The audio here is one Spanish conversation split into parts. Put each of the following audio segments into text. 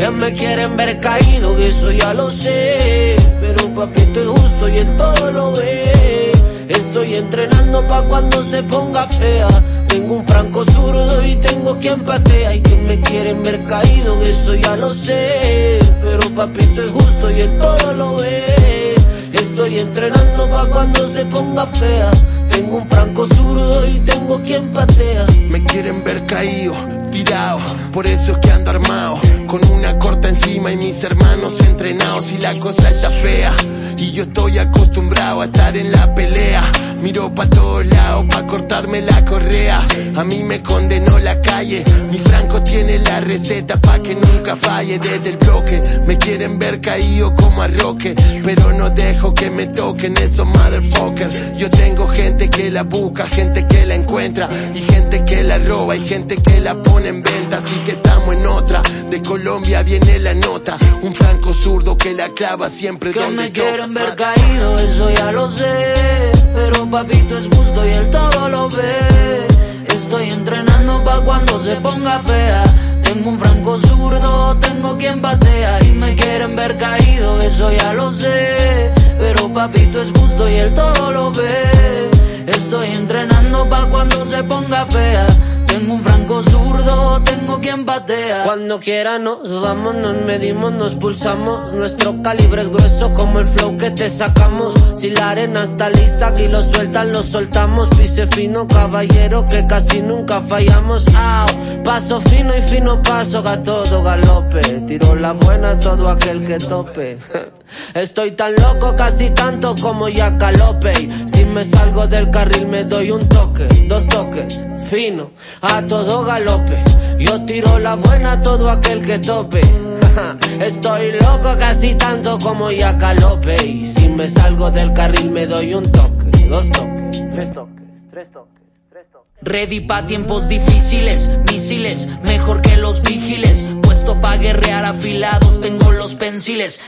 Que me quieren ver caído, eso ya lo sé. Pero papito es justo y él todo lo ve. Estoy entrenando pa' cuando se ponga fea. Tengo un franco zurdo y tengo quien patea. Y que me quieren ver caído, eso ya lo sé. Pero papito es justo y él todo lo ve. Estoy entrenando pa' cuando se ponga fea. Tengo un franco zurdo y tengo quien patea. Me quieren ver caído, tirado, por eso es que ando armado. Y mis hermanos entrenados y la cosa está fea. Y yo estoy acostumbrado a estar en la pelea. Miro pa' todos lados pa' cortarme la correa. A mí me condenó la calle. Mi Franco tiene la receta pa' que nunca falle desde el bloque. Me quieren ver caído como a Roque. Pero no dejo que me toquen esos motherfuckers. Yo tengo gente que la busca, gente que la encuentra. La roba y gente que la pone en venta. Así que estamos en otra. De Colombia viene la nota. Un Franco zurdo que la clava siempre Que donde me yo- quieren ver caído, eso ya lo sé. Pero papito es justo y él todo lo ve. Estoy entrenando pa' cuando se ponga fea. Tengo un franco zurdo, tengo quien patea. Y me quieren ver caído, eso ya lo sé. Pero papito es justo y él todo lo ve. Estoy entrenando pa' cuando se ponga fea. Tengo un franco zurdo, tengo quien patea. Cuando quiera nos vamos, nos medimos, nos pulsamos. Nuestro calibre es grueso como el flow que te sacamos. Si la arena está lista, aquí lo sueltan, lo soltamos. Pise fino, caballero, que casi nunca fallamos. Au, paso fino y fino paso, a todo galope. Tiro la buena a todo aquel que tope. Estoy tan loco, casi tanto como Yaka López. Si me salgo del carril, me doy un toque, dos toques, a todo galope. Yo tiro la buena a todo aquel que tope. Estoy loco, casi tanto como Yaka López. Si me salgo del carril, me doy un toque, dos toques, tres toques, tres toques. Ready pa' tiempos difíciles, misiles, mejor que los vigiles. Puesto pa' guerrear afilados,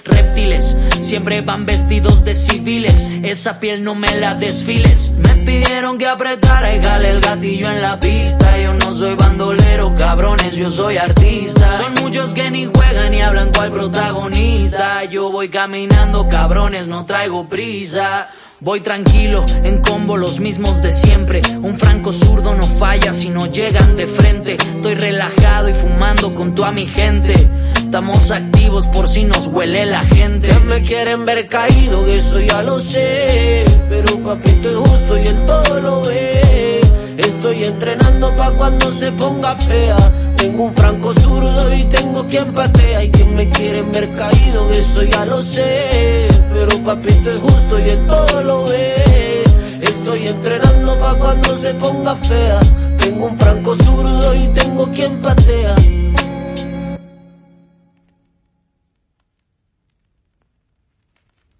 reptiles. Siempre van vestidos de civiles, esa piel no me la desfiles. Me pidieron que apretara y jale el gatillo en la pista. Yo no soy bandolero, cabrones, yo soy artista. Son muchos que ni juegan ni hablan cual protagonista. Yo voy caminando, cabrones, no traigo prisa. Voy tranquilo, en combo los mismos de siempre. Un franco zurdo no falla si no llegan de frente. Estoy relajado y fumando con toda mi gente. Estamos activos por si nos huele la gente. Que me quieren ver caído, eso ya lo sé. Pero papito es justo y él todo lo ve. Estoy entrenando pa' cuando se ponga fea. Tengo un franco zurdo y tengo quien patea. Y que me quieren ver caído, eso ya lo sé. Pero papito es justo y él todo lo ve. Estoy entrenando pa' cuando se ponga fea.